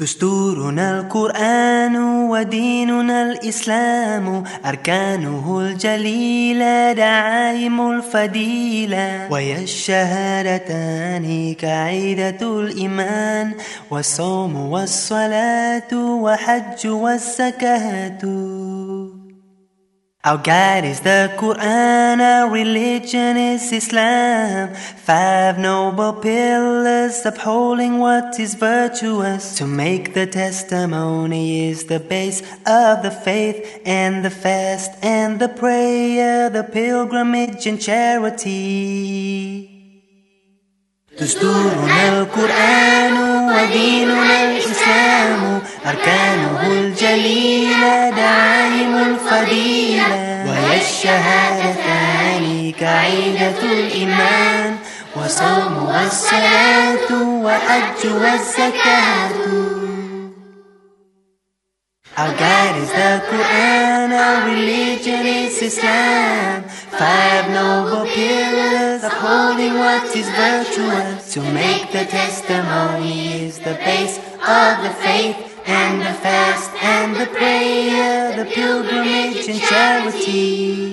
دستورنا القرآن وديننا الإسلام أركانه الجليلة دعائم الفضيلة. وهي الشهادتان كعيدة الإيمان والصوم والصلاة وحج والزكاة. Our guide is the Quran, our religion is Islam. Five noble pillars upholding what is virtuous. To make the testimony is the base of the faith, and the fast and the prayer, the pilgrimage and charity. دستورنا القرآن وديننا الإسلام أركانه الجليلة دعائم الفضيلة وهي الشهادتان كعيدة الإيمان وصوم والصلاة وحج والزكاة Our guide is the Quran, our religion is Islam. Five noble pillars upholding what is virtuous. To make the testimony is the base of the faith and the fast and the prayer, the pilgrimage and charity.